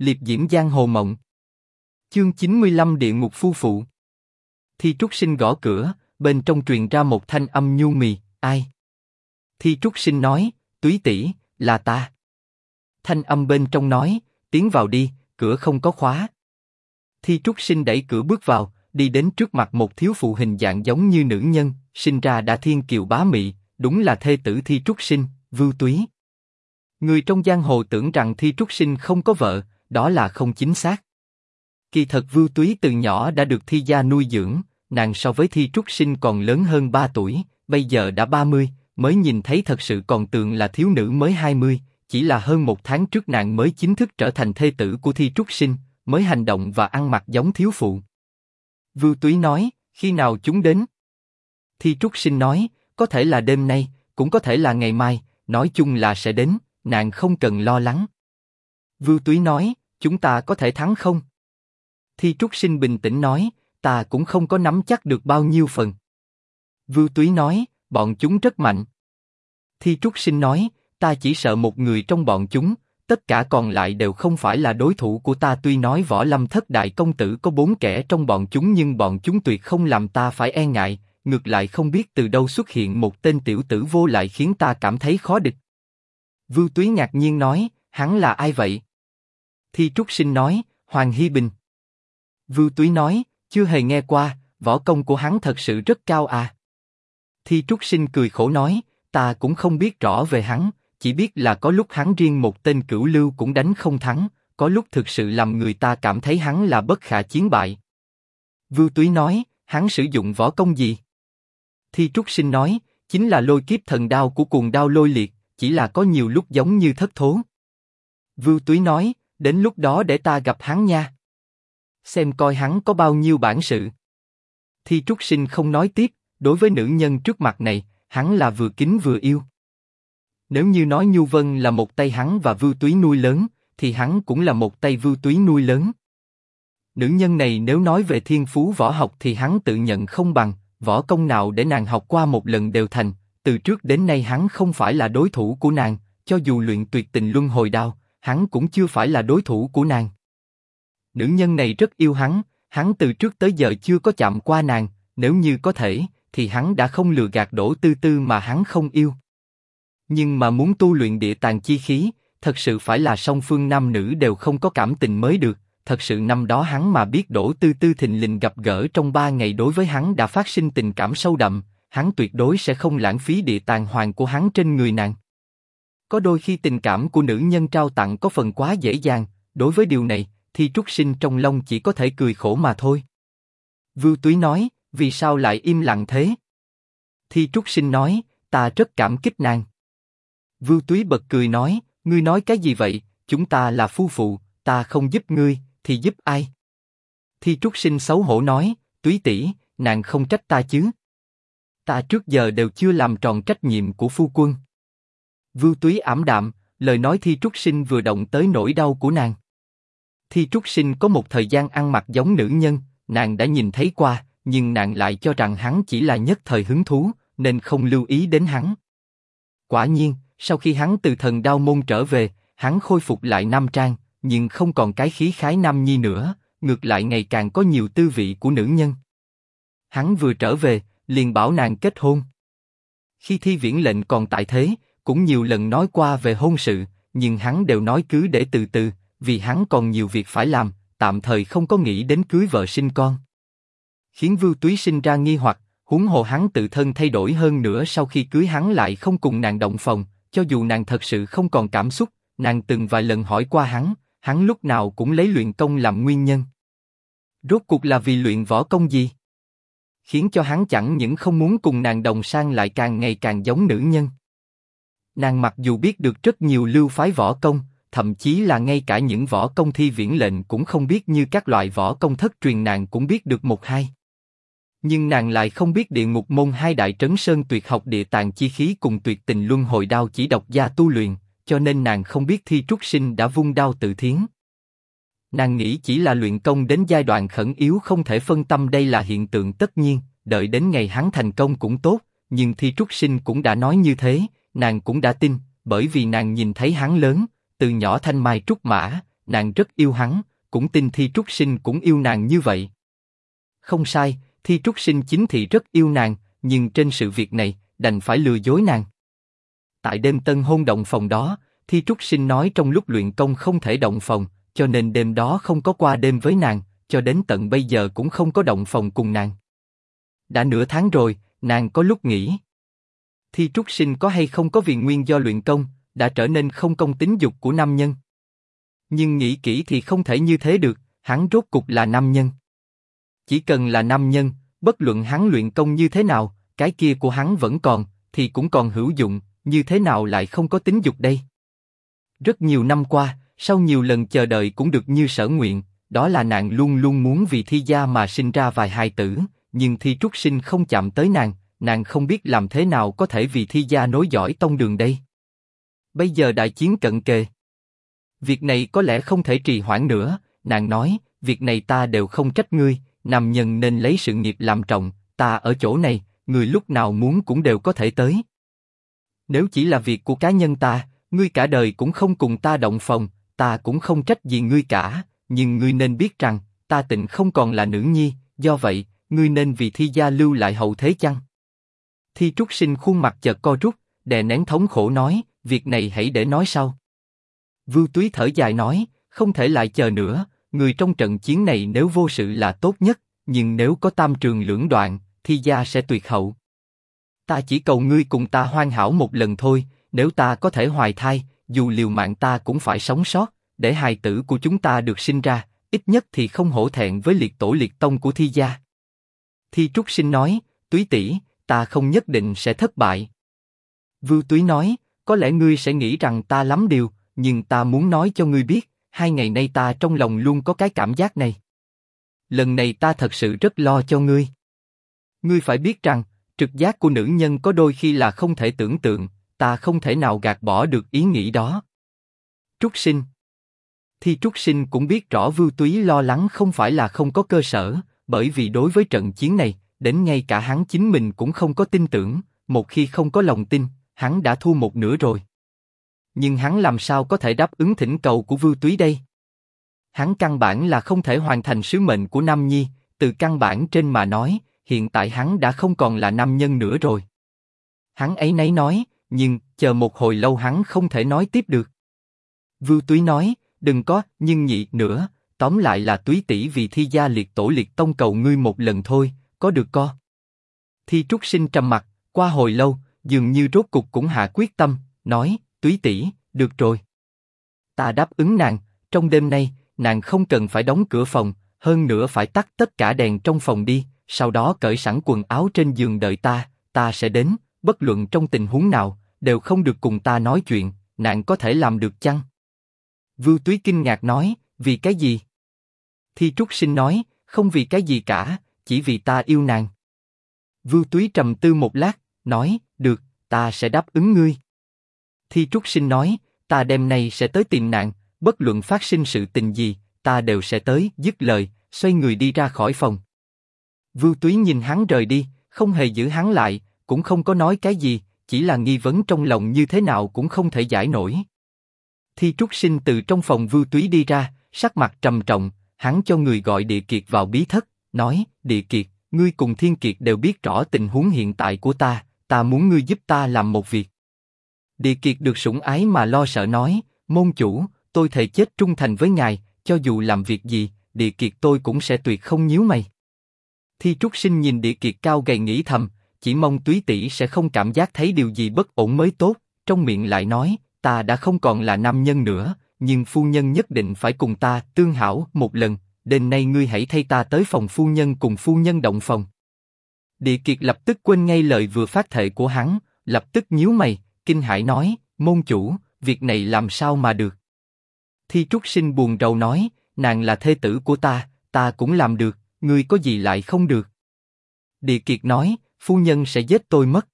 liệp diễm giang hồ mộng. Chương 95 Địa ngục phu phụ. Thi Trúc Sinh gõ cửa, bên trong truyền ra một thanh âm nhu mì, ai? Thi Trúc Sinh nói, túy tỷ, là ta. Thanh âm bên trong nói, tiến vào đi, cửa không có khóa. Thi Trúc Sinh đẩy cửa bước vào, đi đến trước mặt một thiếu phụ hình dạng giống như nữ nhân, sinh ra đã thiên kiều bá mị, đúng là thê tử Thi Trúc Sinh, Vưu Túy. Người trong giang hồ tưởng rằng Thi Trúc Sinh không có vợ, đó là không chính xác. Kỳ thật Vưu Túy từ nhỏ đã được Thi gia nuôi dưỡng, nàng so với Thi Trúc Sinh còn lớn hơn 3 tuổi, bây giờ đã 30, mới nhìn thấy thật sự còn tưởng là thiếu nữ mới 20, chỉ là hơn một tháng trước nàng mới chính thức trở thành thê tử của Thi Trúc Sinh, mới hành động và ăn mặc giống thiếu phụ. Vưu Túy nói, khi nào chúng đến? Thi Trúc Sinh nói, có thể là đêm nay, cũng có thể là ngày mai, nói chung là sẽ đến, nàng không cần lo lắng. Vưu Túy nói, chúng ta có thể thắng không? Thi Trúc Sinh bình tĩnh nói, ta cũng không có nắm chắc được bao nhiêu phần. Vưu Túy nói, bọn chúng rất mạnh. Thi Trúc Sinh nói, ta chỉ sợ một người trong bọn chúng, tất cả còn lại đều không phải là đối thủ của ta. Tuy nói võ lâm thất đại công tử có bốn kẻ trong bọn chúng nhưng bọn chúng tuyệt không làm ta phải e ngại, ngược lại không biết từ đâu xuất hiện một tên tiểu tử vô lại khiến ta cảm thấy khó địch. Vưu Túy ngạc nhiên nói, hắn là ai vậy? Thi Trúc Sinh nói, Hoàng Hy Bình. Vưu Túy nói, chưa hề nghe qua, võ công của hắn thật sự rất cao à. Thi Trúc Sinh cười khổ nói, ta cũng không biết rõ về hắn, chỉ biết là có lúc hắn riêng một tên cửu lưu cũng đánh không thắng, có lúc thực sự làm người ta cảm thấy hắn là bất khả chiến bại. Vưu Túy nói, hắn sử dụng võ công gì? Thi Trúc Sinh nói, chính là lôi kiếp thần đao của cuồng đao lôi liệt, chỉ là có nhiều lúc giống như thất thố. Vưu Túy nói, đến lúc đó để ta gặp hắn nha. Xem coi hắn có bao nhiêu bản sự. Thi Trúc Sinh không nói tiếp, đối với nữ nhân trước mặt này, hắn là vừa kính vừa yêu. Nếu như nói Nhu Vân là một tay hắn và Vưu Túy nuôi lớn, thì hắn cũng là một tay Vưu Túy nuôi lớn. Nữ nhân này nếu nói về thiên phú võ học thì hắn tự nhận không bằng, võ công nào để nàng học qua một lần đều thành. Từ trước đến nay hắn không phải là đối thủ của nàng, cho dù luyện tuyệt tình luân hồi đao, hắn cũng chưa phải là đối thủ của nàng. Nữ nhân này rất yêu hắn, hắn từ trước tới giờ chưa có chạm qua nàng, nếu như có thể, thì hắn đã không lừa gạt đổ tư tư mà hắn không yêu. Nhưng mà muốn tu luyện địa tàng chi khí, thật sự phải là song phương nam nữ đều không có cảm tình mới được. Thật sự năm đó hắn mà biết đổ tư tư thình lình gặp gỡ trong ba ngày đối với hắn đã phát sinh tình cảm sâu đậm, hắn tuyệt đối sẽ không lãng phí địa tàng hoàng của hắn trên người nàng. Có đôi khi tình cảm của nữ nhân trao tặng có phần quá dễ dàng, đối với điều này, thì trúc sinh trong lòng chỉ có thể cười khổ mà thôi. Vưu Túy nói, vì sao lại im lặng thế? Thi Trúc Sinh nói, ta rất cảm kích nàng. Vưu Túy bật cười nói, ngươi nói cái gì vậy? Chúng ta là phu phụ, ta không giúp ngươi, thì giúp ai? Thi Trúc Sinh xấu hổ nói, Túy tỷ, nàng không trách ta chứ? Ta trước giờ đều chưa làm tròn trách nhiệm của phu quân. Vưu Túy ảm đạm, lời nói Thi Trúc Sinh vừa động tới nỗi đau của nàng. Thi Trúc Sinh có một thời gian ăn mặc giống nữ nhân, nàng đã nhìn thấy qua, nhưng nàng lại cho rằng hắn chỉ là nhất thời hứng thú, nên không lưu ý đến hắn. Quả nhiên, sau khi hắn từ thần đao môn trở về, hắn khôi phục lại nam trang, nhưng không còn cái khí khái nam nhi nữa, ngược lại ngày càng có nhiều tư vị của nữ nhân. Hắn vừa trở về, liền bảo nàng kết hôn. Khi thi viễn lệnh còn tại thế, cũng nhiều lần nói qua về hôn sự, nhưng hắn đều nói cứ để từ từ, vì hắn còn nhiều việc phải làm, tạm thời không có nghĩ đến cưới vợ sinh con. Khiến Vưu Túy sinh ra nghi hoặc, huống hồ hắn tự thân thay đổi hơn nữa sau khi cưới hắn lại không cùng nàng động phòng, cho dù nàng thật sự không còn cảm xúc, nàng từng vài lần hỏi qua hắn, hắn lúc nào cũng lấy luyện công làm nguyên nhân. Rốt cuộc là vì luyện võ công gì? Khiến cho hắn chẳng những không muốn cùng nàng đồng sang lại càng ngày càng giống nữ nhân. Nàng mặc dù biết được rất nhiều lưu phái võ công, thậm chí là ngay cả những võ công thi viễn lệnh cũng không biết như các loại võ công thất truyền nàng cũng biết được một hai. Nhưng nàng lại không biết địa ngục môn hai đại trấn sơn tuyệt học địa tàng chi khí cùng tuyệt tình luân hồi đao chỉ độc gia tu luyện, cho nên nàng không biết thi trúc sinh đã vung đao tự thiến. Nàng nghĩ chỉ là luyện công đến giai đoạn khẩn yếu không thể phân tâm đây là hiện tượng tất nhiên, đợi đến ngày hắn thành công cũng tốt, nhưng thi trúc sinh cũng đã nói như thế, nàng cũng đã tin, bởi vì nàng nhìn thấy hắn lớn, từ nhỏ thanh mai trúc mã, nàng rất yêu hắn, cũng tin Thi Trúc Sinh cũng yêu nàng như vậy. Không sai, Thi Trúc Sinh chính thị rất yêu nàng, nhưng trên sự việc này, đành phải lừa dối nàng. Tại đêm tân hôn động phòng đó, Thi Trúc Sinh nói trong lúc luyện công không thể động phòng, cho nên đêm đó không có qua đêm với nàng, cho đến tận bây giờ cũng không có động phòng cùng nàng. Đã nửa tháng rồi, nàng có lúc nghĩ. Thi Trúc Sinh có hay không có vì nguyên do luyện công, đã trở nên không công tính dục của nam nhân. Nhưng nghĩ kỹ thì không thể như thế được, hắn rốt cục là nam nhân. Chỉ cần là nam nhân, bất luận hắn luyện công như thế nào, cái kia của hắn vẫn còn, thì cũng còn hữu dụng, như thế nào lại không có tính dục đây? Rất nhiều năm qua, sau nhiều lần chờ đợi cũng được như sở nguyện, đó là nàng luôn luôn muốn vì thi gia mà sinh ra vài hài tử, nhưng thi trúc sinh không chạm tới nàng, nàng không biết làm thế nào có thể vì thi gia nối dõi tông đường đây. Bây giờ đại chiến cận kề. Việc này có lẽ không thể trì hoãn nữa, nàng nói, việc này ta đều không trách ngươi, nam nhân nên lấy sự nghiệp làm trọng, ta ở chỗ này, người lúc nào muốn cũng đều có thể tới. Nếu chỉ là việc của cá nhân ta, ngươi cả đời cũng không cùng ta động phòng, ta cũng không trách gì ngươi cả, nhưng ngươi nên biết rằng, ta tịnh không còn là nữ nhi, do vậy, ngươi nên vì thi gia lưu lại hậu thế chăng? Thi Trúc Sinh khuôn mặt chợt co rút, đè nén thống khổ nói, việc này hãy để nói sau. Vưu Túy thở dài nói, không thể lại chờ nữa, người trong trận chiến này nếu vô sự là tốt nhất, nhưng nếu có tam trường lưỡng đoạn, thi gia sẽ tuyệt hậu. Ta chỉ cầu ngươi cùng ta hoàn hảo một lần thôi, nếu ta có thể hoài thai, dù liều mạng ta cũng phải sống sót, để hài tử của chúng ta được sinh ra, ít nhất thì không hổ thẹn với liệt tổ liệt tông của thi gia. Thi Trúc Sinh nói, Túy tỷ, ta không nhất định sẽ thất bại. Vưu Túy nói, có lẽ ngươi sẽ nghĩ rằng ta lắm điều, nhưng ta muốn nói cho ngươi biết, hai ngày nay ta trong lòng luôn có cái cảm giác này. Lần này ta thật sự rất lo cho ngươi. Ngươi phải biết rằng, trực giác của nữ nhân có đôi khi là không thể tưởng tượng, ta không thể nào gạt bỏ được ý nghĩ đó. Trúc Sinh thì Trúc Sinh cũng biết rõ Vưu Túy lo lắng không phải là không có cơ sở, bởi vì đối với trận chiến này, đến ngay cả hắn chính mình cũng không có tin tưởng, một khi không có lòng tin, hắn đã thua một nửa rồi. Nhưng hắn làm sao có thể đáp ứng thỉnh cầu của Vưu Túy đây? Hắn căn bản là không thể hoàn thành sứ mệnh của Nam Nhi, từ căn bản trên mà nói, hiện tại hắn đã không còn là nam nhân nữa rồi. Hắn ấy nấy nói, nhưng chờ một hồi lâu hắn không thể nói tiếp được. Vưu Túy nói, đừng có, nhưng nhị nữa, tóm lại là Túy tỷ vì thi gia liệt tổ liệt tông cầu ngươi một lần thôi, có được co? Thi Trúc Sinh trầm mặt, qua hồi lâu, dường như rốt cục cũng hạ quyết tâm, nói, Túy tỷ, được rồi. Ta đáp ứng nàng, trong đêm nay, nàng không cần phải đóng cửa phòng, hơn nữa phải tắt tất cả đèn trong phòng đi, sau đó cởi sẵn quần áo trên giường đợi ta, ta sẽ đến, bất luận trong tình huống nào, đều không được cùng ta nói chuyện, nàng có thể làm được chăng? Vưu Túy kinh ngạc nói, vì cái gì? Thi Trúc Sinh nói, không vì cái gì cả, chỉ vì ta yêu nàng. Vưu Túy trầm tư một lát, nói, được, ta sẽ đáp ứng ngươi. Thi Trúc Sinh nói, ta đêm nay sẽ tới tìm nàng, bất luận phát sinh sự tình gì, ta đều sẽ tới. Dứt lời, xoay người đi ra khỏi phòng. Vưu Túy nhìn hắn rời đi, không hề giữ hắn lại, cũng không có nói cái gì, chỉ là nghi vấn trong lòng như thế nào cũng không thể giải nổi. Thi Trúc Sinh từ trong phòng Vưu Túy đi ra, sắc mặt trầm trọng, hắn cho người gọi Địa Kiệt vào bí thất, nói: Địa Kiệt, ngươi cùng Thiên Kiệt đều biết rõ tình huống hiện tại của ta, ta muốn ngươi giúp ta làm một việc. Địa Kiệt được sủng ái mà lo sợ nói: Môn chủ, tôi thề chết trung thành với ngài, cho dù làm việc gì, Địa Kiệt tôi cũng sẽ tuyệt không nhíu mày. Thi Trúc Sinh nhìn Địa Kiệt cao gầy nghĩ thầm, chỉ mong Túy tỷ sẽ không cảm giác thấy điều gì bất ổn mới tốt. Trong miệng lại nói, ta đã không còn là nam nhân nữa, nhưng phu nhân nhất định phải cùng ta tương hảo một lần. Đêm nay ngươi hãy thay ta tới phòng phu nhân cùng phu nhân động phòng. Địa Kiệt lập tức quên ngay lời vừa phát thệ của hắn, lập tức nhíu mày, kinh hãi nói, môn chủ, việc này làm sao mà được? Thi Trúc Sinh buồn rầu nói, nàng là thê tử của ta, ta cũng làm được, ngươi có gì lại không được? Địa Kiệt nói, phu nhân sẽ giết tôi mất.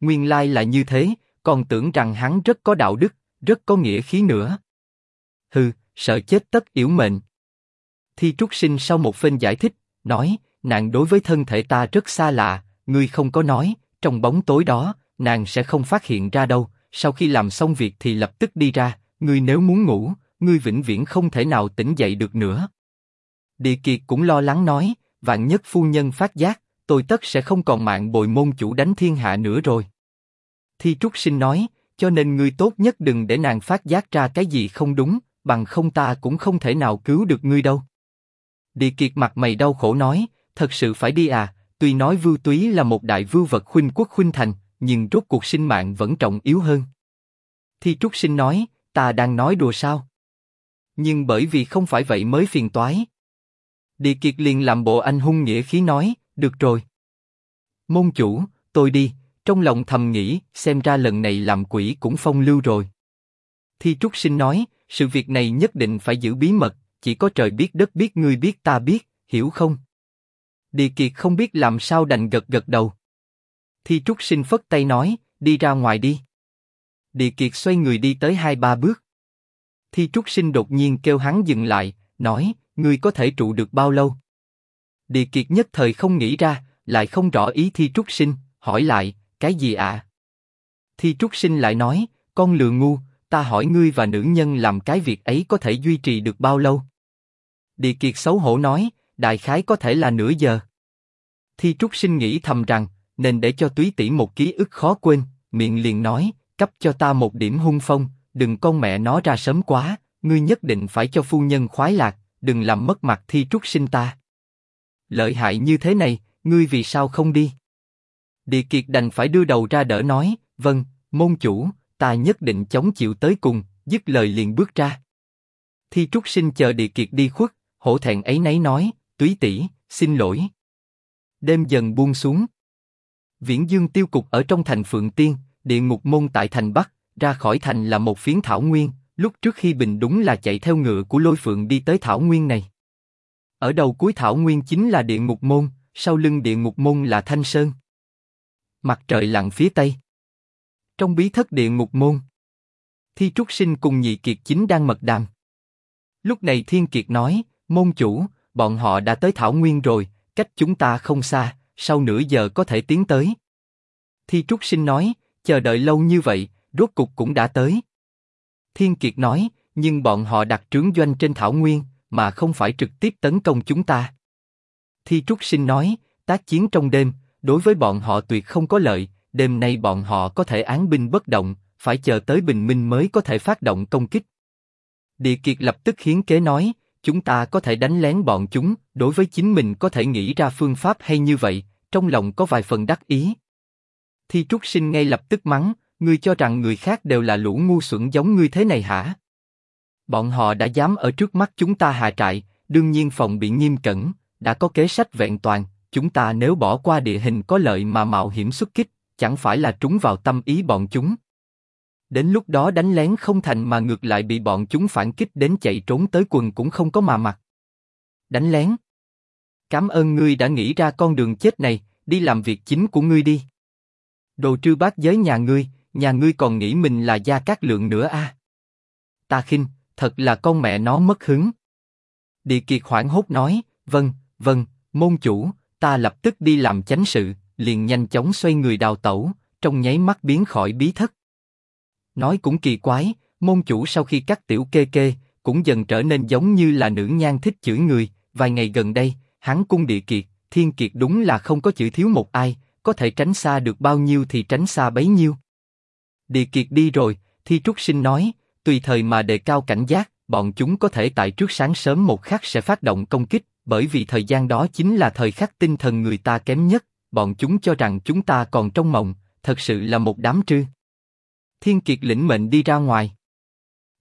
Nguyên lai là như thế, còn tưởng rằng hắn rất có đạo đức, rất có nghĩa khí nữa. Hừ, sợ chết tất yếu mệnh. Thi Trúc Sinh sau một phen giải thích, nói, nàng đối với thân thể ta rất xa lạ, ngươi không có nói, trong bóng tối đó, nàng sẽ không phát hiện ra đâu. Sau khi làm xong việc thì lập tức đi ra. Ngươi nếu muốn ngủ, ngươi vĩnh viễn không thể nào tỉnh dậy được nữa. Địa Kiệt cũng lo lắng nói, vạn nhất phu nhân phát giác, tôi tất sẽ không còn mạng bồi môn chủ đánh thiên hạ nữa rồi. Thi Trúc Sinh nói, cho nên ngươi tốt nhất đừng để nàng phát giác ra cái gì không đúng, bằng không ta cũng không thể nào cứu được ngươi đâu. Địa Kiệt mặt mày đau khổ nói, thật sự phải đi à, tuy nói Vưu Túy là một đại vưu vật khuynh quốc khuynh thành, nhưng rốt cuộc sinh mạng vẫn trọng yếu hơn. Thi Trúc Sinh nói, ta đang nói đùa sao? Nhưng bởi vì không phải vậy mới phiền toái. Địa Kiệt liền làm bộ anh hung nghĩa khí nói, được rồi. Môn chủ, tôi đi, trong lòng thầm nghĩ, xem ra lần này làm quỷ cũng phong lưu rồi. Thi Trúc Sinh nói, sự việc này nhất định phải giữ bí mật, chỉ có trời biết đất biết ngươi biết ta biết, hiểu không? Địa Kiệt không biết làm sao đành gật gật đầu. Thi Trúc Sinh phất tay nói, đi ra ngoài đi. Địa Kiệt xoay người đi tới hai ba bước. Thi Trúc Sinh đột nhiên kêu hắn dừng lại, nói, ngươi có thể trụ được bao lâu? Địa Kiệt nhất thời không nghĩ ra, lại không rõ ý Thi Trúc Sinh, hỏi lại, cái gì ạ? À? Thi Trúc Sinh lại nói, con lừa ngu, ta hỏi ngươi và nữ nhân làm cái việc ấy có thể duy trì được bao lâu? Địa Kiệt xấu hổ nói, đại khái có thể là nửa giờ. Thi Trúc Sinh nghĩ thầm rằng, nên để cho túy tỷ một ký ức khó quên, miệng liền nói, cấp cho ta một điểm hung phong, đừng con mẹ nó ra sớm quá, ngươi nhất định phải cho phu nhân khoái lạc, đừng làm mất mặt Thi Trúc Sinh ta. Lợi hại như thế này, ngươi vì sao không đi? Địa Kiệt đành phải đưa đầu ra đỡ nói, vâng, môn chủ, ta nhất định chống chịu tới cùng, dứt lời liền bước ra. Thi Trúc Sinh chờ Địa Kiệt đi khuất, hổ thẹn ấy nấy nói, túy tỷ, xin lỗi. Đêm dần buông xuống. Viễn Dương tiêu cục ở trong thành Phượng Tiên, địa ngục môn tại thành Bắc, ra khỏi thành là một phiến thảo nguyên. Lúc trước khi bình đúng là chạy theo ngựa của lôi phượng đi tới thảo nguyên này. Ở đầu cuối thảo nguyên chính là địa ngục môn, sau lưng địa ngục môn là thanh sơn. Mặt trời lặn phía tây. Trong bí thất địa ngục môn, Thi Trúc Sinh cùng Nhị Kiệt chính đang mật đàm. Lúc này Thiên Kiệt nói, môn chủ, bọn họ đã tới Thảo Nguyên rồi, cách chúng ta không xa, sau nửa giờ có thể tiến tới. Thi Trúc Sinh nói, chờ đợi lâu như vậy, rốt cục cũng đã tới. Thiên Kiệt nói, nhưng bọn họ đặt trướng doanh trên Thảo Nguyên, mà không phải trực tiếp tấn công chúng ta. Thi Trúc Sinh nói, tác chiến trong đêm, đối với bọn họ tuyệt không có lợi, đêm nay bọn họ có thể án binh bất động, phải chờ tới bình minh mới có thể phát động công kích. Địa Kiệt lập tức hiến kế nói, chúng ta có thể đánh lén bọn chúng, đối với chính mình có thể nghĩ ra phương pháp hay như vậy, trong lòng có vài phần đắc ý. Thi Trúc Sinh ngay lập tức mắng, ngươi cho rằng người khác đều là lũ ngu xuẩn giống ngươi thế này hả? Bọn họ đã dám ở trước mắt chúng ta hạ trại, đương nhiên phòng bị nghiêm cẩn, đã có kế sách vẹn toàn, chúng ta nếu bỏ qua địa hình có lợi mà mạo hiểm xuất kích, chẳng phải là trúng vào tâm ý bọn chúng. Đến lúc đó đánh lén không thành mà ngược lại bị bọn chúng phản kích đến chạy trốn tới quần cũng không có mà mặt. Đánh lén. Cảm ơn ngươi đã nghĩ ra con đường chết này, đi làm việc chính của ngươi đi. Đồ trư bác giới nhà ngươi, nhà ngươi còn nghĩ mình là gia cát lượng nữa à? Ta khinh, thật là con mẹ nó mất hứng. Địa Kiệt hoảng hốt nói, vâng, vâng, môn chủ, ta lập tức đi làm chánh sự, liền nhanh chóng xoay người đào tẩu, trong nháy mắt biến khỏi bí thất. Nói cũng kỳ quái, môn chủ sau khi cắt tiểu kê kê, cũng dần trở nên giống như là nữ nhan thích chửi người. Vài ngày gần đây, hắn cung địa kiệt, thiên kiệt đúng là không có chữ thiếu một ai, có thể tránh xa được bao nhiêu thì tránh xa bấy nhiêu. Địa kiệt đi rồi, thi trúc sinh nói, tùy thời mà đề cao cảnh giác, bọn chúng có thể tại trước sáng sớm một khắc sẽ phát động công kích, bởi vì thời gian đó chính là thời khắc tinh thần người ta kém nhất, bọn chúng cho rằng chúng ta còn trong mộng, thật sự là một đám trư. Thiên Kiệt lĩnh mệnh đi ra ngoài.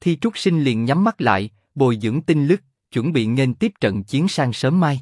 Thi Trúc Sinh liền nhắm mắt lại, bồi dưỡng tinh lực, chuẩn bị nghênh tiếp trận chiến sang sớm mai.